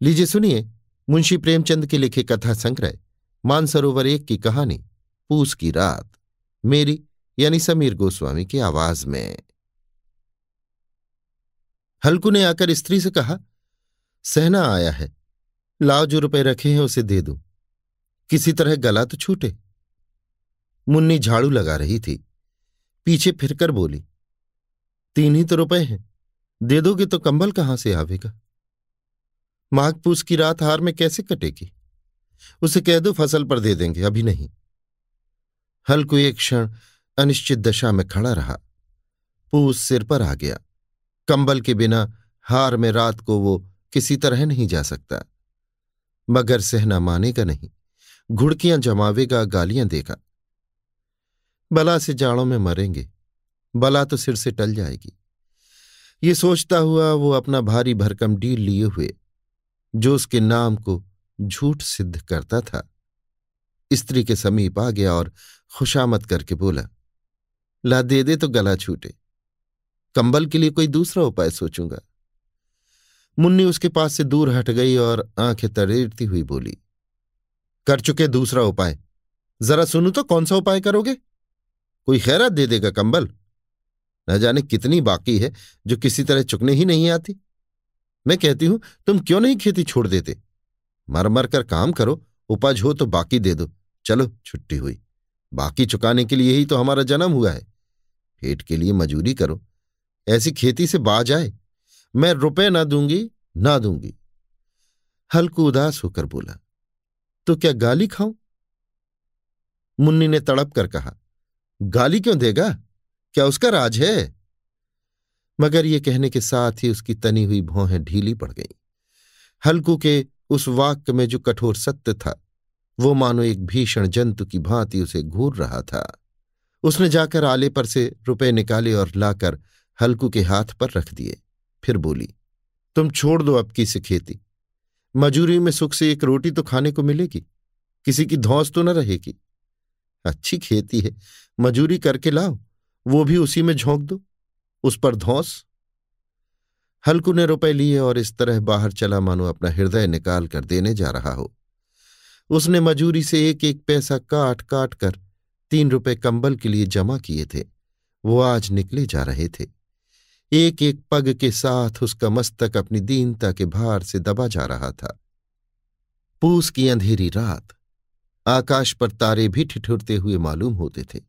लीजिए सुनिए, मुंशी प्रेमचंद के लिखे कथा संग्रह, मानसरोवर एक की कहानी, पूस की रात, मेरी यानी समीर गोस्वामी की आवाज़ में। हल्कू ने आकर स्त्री से कहा, सहना आया है, लाओ जो रुपए रखे हैं उसे दे दो, किसी तरह गला तो छूटे। मुन्नी झाड़ू लगा रही थी, पीछे फिरकर बोली, तीन ही तो रुपए हैं, दे दोगे तो कंबल कहाँ से आवेगा? माघ पूस की रात हार में कैसे कटेगी? उसे कह दो फ़सल पर दे देंगे, अभी नहीं। हल्कू एक क्षण अनिश्चित दशा में खड़ा रहा। पूस सिर पर आ गया। कंबल के बिना हार में रात को वो किसी तरह नहीं जा सकता। मगर सहना मानेगा नहीं। घुड़कियाँ जमावेगा, गालियाँ देगा। बला से जाड़ों में मरेंगे। बला तो सिर से टल जाएगी। ये सोचता हुआ वो अपना भारी भरकम डील लिए हुए जो उसके नाम को झूठ सिद्ध करता था। स्त्री के समीप आ गया और खुशामद करके बोला, ला दे दे तो गला छूटे। कंबल के लिए कोई दूसरा उपाय सोचूँगा? मुन्नी उसके पास से दूर हट गई और आँखें तड़ेरती हुई बोली, कर चुके दूसरा उपाय। जरा सुनू तो कौन सा उपाय करोगे? कोई खैरात दे देगा कंबल। न जाने कितनी बाकी है जो किसी तरह चुकने ही नहीं आती। मैं कहती हूँ, तुम क्यों नहीं खेती छोड़ देते? मर मर कर काम करो, उपज हो तो बाकी दे दो। चलो, छुट्टी हुई। बाकी चुकाने के लिए ही तो हमारा जन्म हुआ है। पेट के लिए मजूरी करो। ऐसी खेती से बाज आए। मैं रुपए ना दूँगी ना दूँगी। हल्कू उदास होकर बोला तो क्या गाली खाऊं? मुन्नी ने तड़प कर कहा, गाली क्यों देगा? क्या उसका राज है? मगर ये कहने के साथ ही उसकी तनी हुई भौहें ढीली पड़ गईं। हल्कू के उस वाक्य में जो कठोर सत्य था, वो मानो एक भीषण जंतु की भांति उसे घूर रहा था। उसने जाकर आले पर से रुपए निकाले और लाकर हल्कू के हाथ पर रख दिए। फिर बोली, तुम छोड़ दो अब की से खेती। मजूरी में सुख से एक रोटी तो खाने को मिलेगी, किसी की धौस तो न रहेगी। अच्छी खेती है, मजूरी करके लाओ, वो भी उसी में झोंक दो। उस पर धौस। हल्कू ने रुपए लिए और इस तरह बाहर चला मानो अपना हृदय निकाल कर देने जा रहा हो। उसने मजूरी से एक एक पैसा काट काट कर तीन रुपए कंबल के लिए जमा किए थे। वो आज निकले जा रहे थे। एक एक पग के साथ उसका मस्तक अपनी दीनता के भार से दबा जा रहा था। पूस की अंधेरी रात, आकाश पर तारे भी ठिठुरते हुए मालूम होते थे।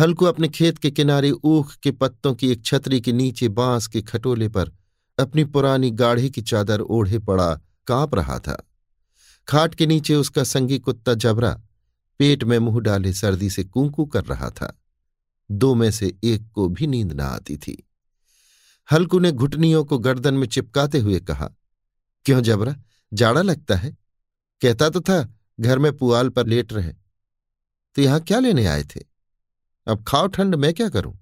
हल्कू अपने खेत के किनारे ऊख के पत्तों की एक छतरी के नीचे बाँस के खटोले पर अपनी पुरानी गाढ़े की चादर ओढ़े पड़ा काँप रहा था। खाट के नीचे उसका संगी कुत्ता जबरा पेट में मुँह डाले सर्दी से कूकू कर रहा था। दो में से एक को भी नींद ना आती थी। हल्कू ने घुटनियों को गर्दन में चिपकाते हुए कहा, क्यों जबरा? जाड़ा लगता है। कहता तो था, घर में पुआल पर लेट रहे। तो यहाँ क्या लेने आए थे? अब खाओ ठंड, मैं क्या करूँ?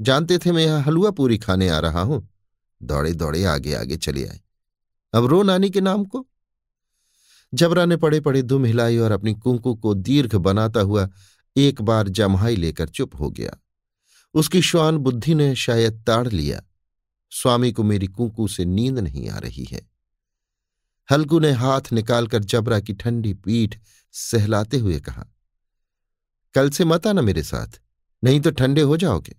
जानते थे मैं यहाँ हलवा पूरी खाने आ रहा हूँ। दौड़े दौड़े आगे आगे चले आए। अब रो नानी के नाम को? जबरा ने पड़े पड़े दुम हिलाई और अपनी कुंकू को दीर्घ बनाता हुआ एक बार जमहाई लेकर चुप हो गया। उसकी श्वान बुद्धि ने शायद ताड़ लिया। स्वामी को मेरी कुंकू से नींद नहीं आ रही है। हल्कू ने हाथ निकालकर जबरा की ठंडी पीठ सहलाते हुए कहा कल से मत आना मेरे साथ, नहीं तो ठंडे हो जाओगे।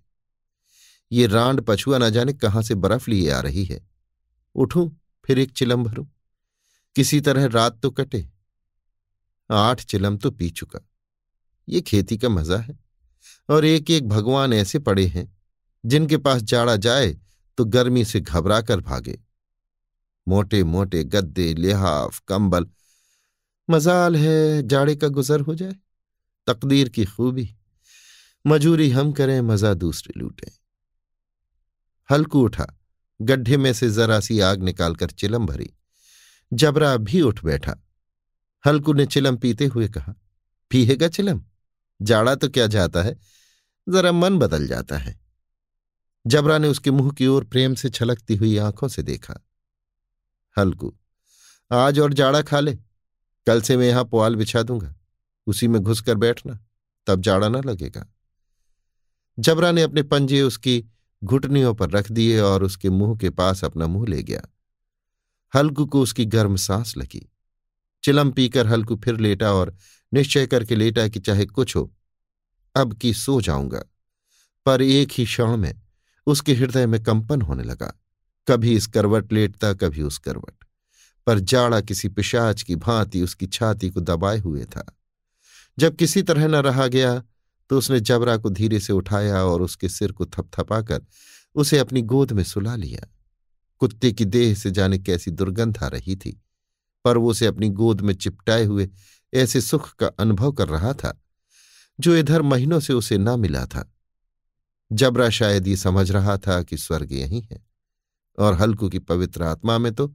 ये रांड पछुआ न जाने कहाँ से बर्फ़ लिए आ रही है। उठूं, फिर एक चिलम भरूं। किसी तरह रात तो कटे। आठ चिलम तो पी चुका। ये खेती का मज़ा है। और एक एक भगवान ऐसे पड़े हैं, जिनके पास जाड़ा जाए तो गर्मी से घबरा कर भागे। मोटे मोटे गद्दे, लिहाफ, कंबल, मजाल है जाड़े का गुजर हो जाए। तकदीर की खूबी। मजूरी हम करें, मज़ा दूसरे लूटें। हल्कू उठा, गड्ढे में से जरा सी आग निकालकर चिलम भरी। जबरा भी उठ बैठा। हल्कू ने चिलम पीते हुए कहा, पीहेगा चिलम? जाड़ा तो क्या जाता है? जरा मन बदल जाता है। जबरा ने उसके मुँह की ओर प्रेम से छलकती हुई आँखों से देखा। हल्कू, आज और जाड़ा खा ले। कल से मैं यहाँ पुआल बिछा दूँगा। उसी में घुसकर बैठना, तब जाड़ा न लगेगा। जबरा ने अपने पंजे उसकी घुटनियों पर रख दिए और उसके मुँह के पास अपना मुँह ले गया। हल्कू को उसकी गर्म सांस लगी। चिलम पीकर हल्कू फिर लेटा और निश्चय करके लेटा कि चाहे कुछ हो, अब की सो जाऊँगा। पर एक ही क्षण में उसके हृदय में कंपन होने लगा। कभी इस करवट लेटता, कभी उस करवट। पर जाड़ा किसी पिशाच की भांति उसकी छाती को दबाए हुए था। जब किसी तरह न रहा गया तो उसने जबरा को धीरे से उठाया और उसके सिर को थपथपाकर उसे अपनी गोद में सुला लिया। कुत्ते की देह से जाने कैसी दुर्गंध आ रही थी, पर वो उसे अपनी गोद में चिपटाए हुए ऐसे सुख का अनुभव कर रहा था, जो इधर महीनों से उसे न मिला था। जबरा शायद ये समझ रहा था कि स्वर्ग यही है, और हल्कू की पवित्र आत्मा में तो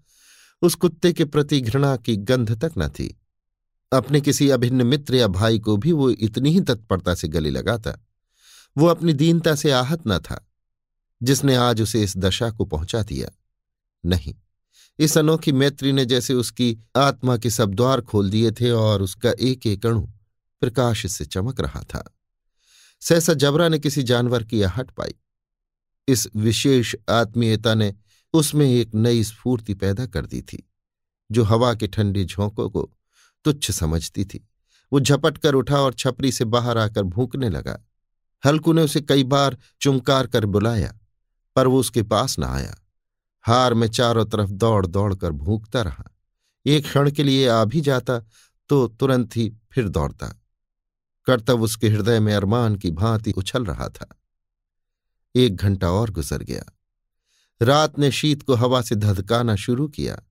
उस कुत्ते के प्रति घृणा की गंध तक न थी। अपने किसी अभिन्न मित्र या भाई को भी वो इतनी ही तत्परता से गले लगाता। वो अपनी दीनता से आहत न था, जिसने आज उसे इस दशा को पहुँचा दिया। नहीं, इस अनोखी मैत्री ने जैसे उसकी आत्मा के सब द्वार खोल दिए थे और उसका एक एक अणु प्रकाश से चमक रहा था। सहसा जबरा ने किसी जानवर की आहट पाई। इस विशेष आत्मीयता ने उसमें एक नई स्फूर्ति पैदा कर दी थी, जो हवा के ठंडे झोंकों को तुच्छ समझती थी। वो झपट कर उठा और छपरी से बाहर आकर भूकने लगा। हल्कू ने उसे कई बार चुमकार कर बुलाया, पर वो उसके पास न आया। हार में चारों तरफ़ दौड़ दौड़ कर भूकता रहा। एक क्षण के लिए आ भी जाता तो तुरंत ही फिर दौड़ता। कर्तव्य उसके हृदय में अरमान की भांति उछल रहा था। एक घंटा और गुजर गया। रात ने शीत को हवा से धधकाना शुरू किया।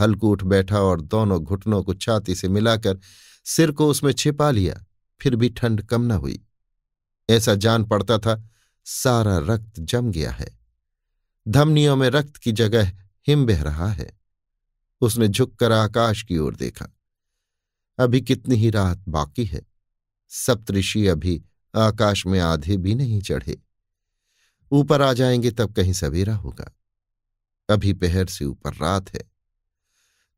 हल्कू उठ बैठा और दोनों घुटनों को छाती से मिलाकर सिर को उसमें छिपा लिया, फिर भी ठंड कम न हुई। ऐसा जान पड़ता था, सारा रक्त जम गया है। धमनियों में रक्त की जगह हिम बह रहा है। उसने झुककर आकाश की ओर देखा। अभी कितनी ही रात बाकी है। सप्तऋषि अभी आकाश में आधे भी नहीं चढ़े। ऊपर आ जाएँगे तब कहीं सवेरा होगा। अभी पहर से ऊपर रात है।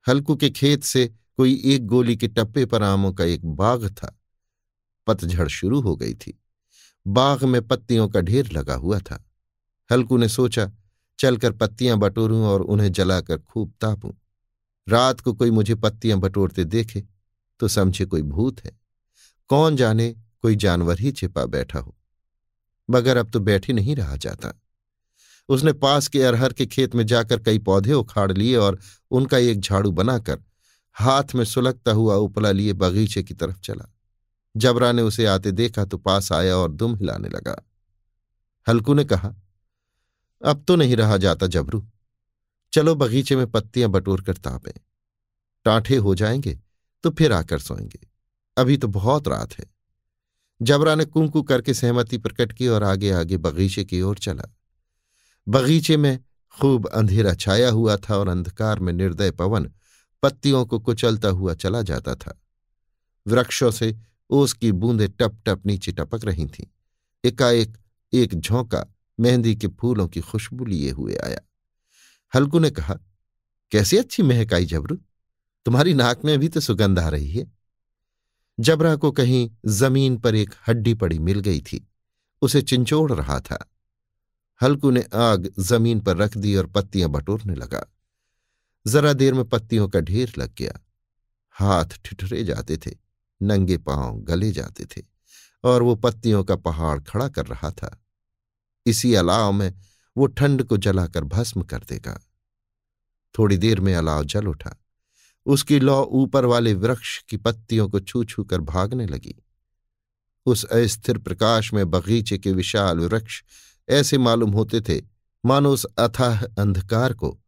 हल्कू के खेत से कोई एक गोली के टप्पे पर आमों का एक बाग था। पतझड़ शुरू हो गई थी। बाग में पत्तियों का ढेर लगा हुआ था। हल्कू ने सोचा, चलकर पत्तियाँ बटोरूं और उन्हें जलाकर खूब तापूं। रात को कोई मुझे पत्तियाँ बटोरते देखे तो समझे कोई भूत है। कौन जाने कोई जानवर ही छिपा बैठा हो। मगर अब तो बैठ नहीं रहा जाता। उसने पास के अरहर के खेत में जाकर कई पौधे उखाड़ लिए और उनका एक झाड़ू बनाकर हाथ में सुलगता हुआ उपला लिए बगीचे की तरफ़ चला। जबरा ने उसे आते देखा तो पास आया और दुम हिलाने लगा। हल्कू ने कहा, अब तो नहीं रहा जाता जबरू। चलो बगीचे में पत्तियाँ बटोर कर तापें। टाठे हो जाएँगे तो फिर आकर सोएँगे। अभी तो बहुत रात है। जबरा ने कुंकू करके सहमति प्रकट की और आगे आगे बगीचे की ओर चला। बगीचे में खूब अंधेरा छाया हुआ था और अंधकार में निर्दय पवन पत्तियों को कुचलता हुआ चला जाता था। वृक्षों से ओस की बूंदें टप टप नीचे टपक रही थीं। एकाएक एक झोंका मेहंदी के फूलों की खुशबू लिए हुए आया। हल्कू ने कहा, कैसी अच्छी महक आई जबरू। तुम्हारी नाक में भी तो सुगंध आ रही है। जबरा को कहीं ज़मीन पर एक हड्डी पड़ी मिल गई थी। उसे चिंचोड़ रहा था। हल्कू ने आग ज़मीन पर रख दी और पत्तियाँ बटोरने लगा। जरा देर में पत्तियों का ढेर लग गया। हाथ ठिठरे जाते थे, नंगे पाँव गले जाते थे, और वो पत्तियों का पहाड़ खड़ा कर रहा था। इसी अलाव में वो ठंड को जलाकर भस्म कर देगा। थोड़ी देर में अलाव जल उठा। उसकी लौ ऊपर वाले वृक्ष की पत्तियों को छू छू कर भागने लगी। उस अस्थिर प्रकाश में बगीचे के विशाल वृक्ष ऐसे मालूम होते थे, मानो उस अथाह अंधकार को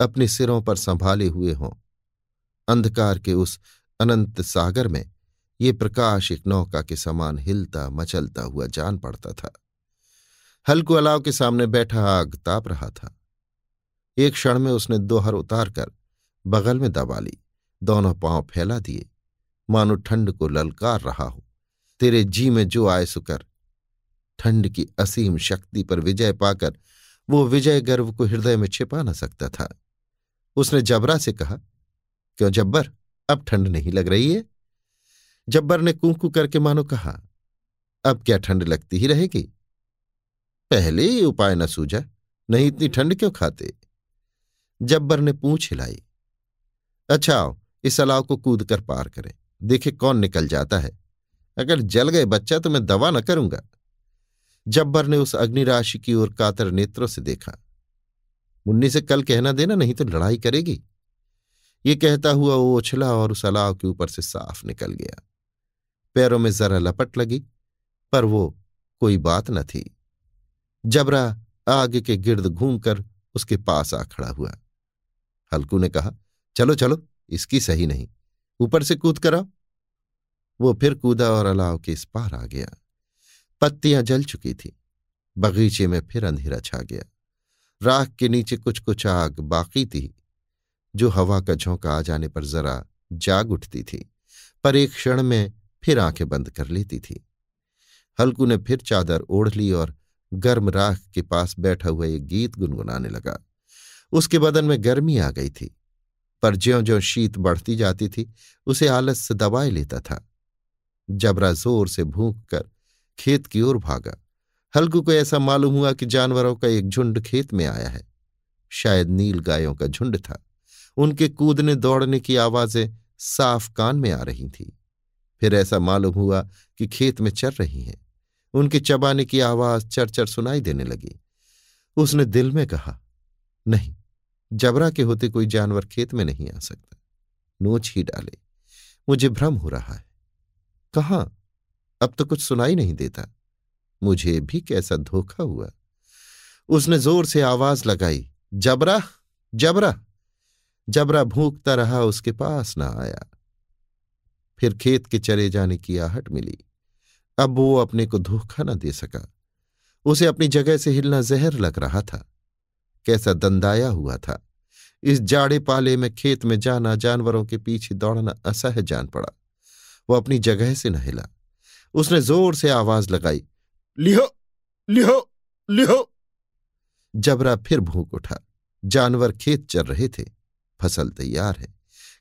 अपने सिरों पर संभाले हुए हों। अंधकार के उस अनंत सागर में ये प्रकाश एक नौका के समान हिलता, मचलता हुआ जान पड़ता था। हल्कू अलाव के सामने बैठा आग ताप रहा था। एक क्षण में उसने दोहर उतार कर बगल में दबा ली, दोनों पाँव फैला दिए। मानो ठंड को ललकार रहा हो, तेरे जी में जो आए सुकर ठंड की असीम शक्ति पर विजय पाकर वो विजय गर्व को हृदय में छिपा न सकता था। उसने जबरा से कहा, क्यों जब्बर, अब ठंड नहीं लग रही है? जब्बर ने कुंकू करके मानो कहा, अब क्या ठंड लगती ही रहेगी? पहले ही उपाय न सूझा, नहीं इतनी ठंड क्यों खाते? जब्बर ने पूछ हिलाई अच्छा आओ, इस अलाव को कूद कर पार करें। देखे कौन निकल जाता है। अगर जल गए बच्चा तो मैं दवा न करूँगा। जब्बर ने उस अग्निराशि की ओर कातर नेत्रों से देखा। मुन्नी से, कल कहना देना, नहीं तो लड़ाई करेगी। ये कहता हुआ वो उछला और उस अलाव के ऊपर से साफ़ निकल गया। पैरों में जरा लपट लगी, पर वो कोई बात न थी। जबरा आगे के गिर्द घूमकर उसके पास आ खड़ा हुआ। हल्कू ने कहा, चलो चलो, इसकी सही नहीं। ऊपर से कूद कर आओ। वो फिर कूदा और अलाव के इस पार आ गया। पत्तियाँ जल चुकी थी। बगीचे में फिर अंधेरा छा गया। राख के नीचे कुछ कुछ आग बाकी थी, जो हवा का झोंका आ जाने पर जरा जाग उठती थी, पर एक क्षण में फिर आँखें बंद कर लेती थी। हल्कू ने फिर चादर ओढ़ ली और गर्म राख के पास बैठा हुआ एक गीत गुनगुनाने लगा। उसके बदन में गर्मी आ गई थी, पर ज्यो ज्यो शीत बढ़ती जाती थी, उसे आलस से दबाए लेता था। जबरा ज़ोर से भूख कर खेत की ओर भागा। हल्कू को ऐसा मालूम हुआ कि जानवरों का एक झुंड खेत में आया है। शायद नील गायों का झुंड था। उनके कूदने दौड़ने की आवाज़ें साफ़ कान में आ रही थी। फिर ऐसा मालूम हुआ कि खेत में चर रही हैं। उनके चबाने की आवाज़ चर चर सुनाई देने लगी। उसने दिल में कहा, नहीं, जबरा के होते कोई जानवर खेत में नहीं आ सकता। नोच ही डाले। मुझे भ्रम हो रहा है। कहा अब तो कुछ सुनाई नहीं देता। मुझे भी कैसा धोखा हुआ। उसने ज़ोर से आवाज़ लगाई, जबरा जबरा जबरा भूखता रहा, उसके पास ना आया। फिर खेत के चले जाने की आहट मिली। अब वो अपने को धोखा न दे सका। उसे अपनी जगह से हिलना जहर लग रहा था। कैसा दंदाया हुआ था। इस जाड़े पाले में खेत में जाना, जानवरों के पीछे दौड़ना असह जान पड़ा। वो अपनी जगह से न हिला। उसने ज़ोर से आवाज़ लगाई, लिहो लिहो लिहो! जबरा फिर भूख उठा। जानवर खेत चल रहे थे। फ़सल तैयार है।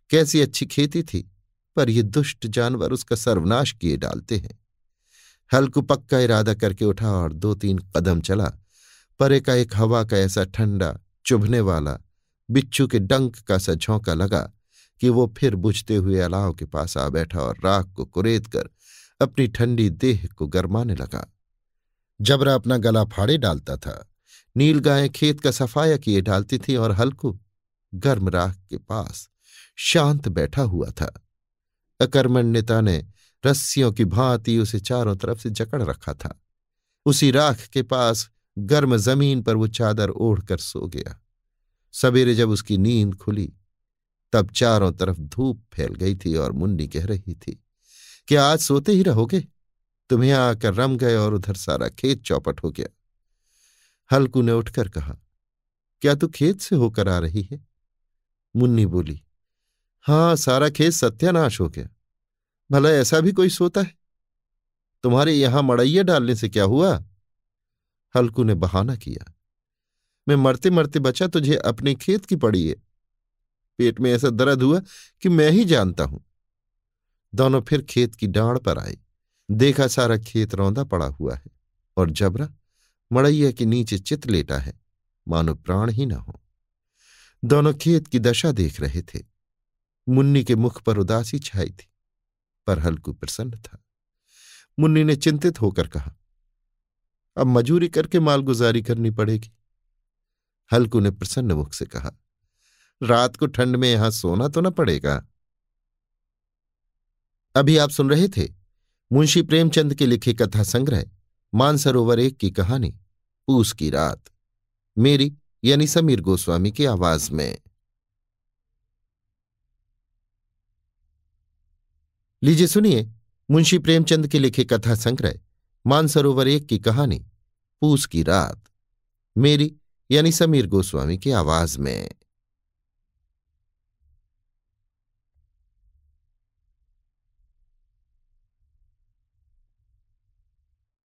कैसी अच्छी खेती थी, पर ये दुष्ट जानवर उसका सर्वनाश किए डालते हैं। हल्कू पक्का इरादा करके उठा और दो तीन कदम चला। पर एक हवा का ऐसा ठंडा, चुभने वाला, बिच्छू के डंक का सा झोंका लगा कि वो फिर बुझते हुए अलाव के पास आ बैठा और राख को कुरेद कर अपनी ठंडी देह को गरमाने लगा। जबरा अपना गला फाड़े डालता था। नील गायें खेत का सफाया किए डालती थी और हल्कू गर्म राख के पास शांत बैठा हुआ था। अकर्मण्यता ने रस्सियों की भांति उसे चारों तरफ़ से जकड़ रखा था। उसी राख के पास गर्म ज़मीन पर वो चादर ओढ़कर सो गया। सवेरे जब उसकी नींद खुली, तब चारों तरफ़ धूप फैल गई थी और मुन्नी कह रही थी कि आज सोते ही रहोगे? तुम्हें आकर रम गए और उधर सारा खेत चौपट हो गया। हल्कू ने उठकर कहा, क्या तू खेत से होकर आ रही है? मुन्नी बोली, हाँ, सारा खेत सत्यानाश हो गया। भला ऐसा भी कोई सोता है? तुम्हारे यहाँ मड़ैया डालने से क्या हुआ? हल्कू ने बहाना किया, मैं मरते मरते बचा तुझे अपने खेत की पड़ी है। पेट में ऐसा दर्द हुआ कि मैं ही जानता हूँ। दोनों फिर खेत की डांड पर आए। देखा सारा खेत रौंदा पड़ा हुआ है और जबरा मड़ैया के नीचे चित लेटा है, मानो प्राण ही न हो। दोनों खेत की दशा देख रहे थे। मुन्नी के मुख पर उदासी छाई थी, पर हल्कू प्रसन्न था। मुन्नी ने चिंतित होकर कहा, अब मजूरी करके मालगुजारी करनी पड़ेगी। हल्कू ने प्रसन्न मुख से कहा, रात को ठंड में यहाँ सोना तो न पड़ेगा। अभी आप सुन रहे थे मुंशी प्रेमचंद के लिखे कथा संग्रह, मानसरोवर एक की कहानी पूस की रात। मेरी, यानी समीर गोस्वामी की आवाज़ में। लीजिए सुनिए मुंशी प्रेमचंद के लिखे कथा संग्रह, मानसरोवर एक की कहानी पूस की रात। मेरी, यानी समीर गोस्वामी की आवाज़ में।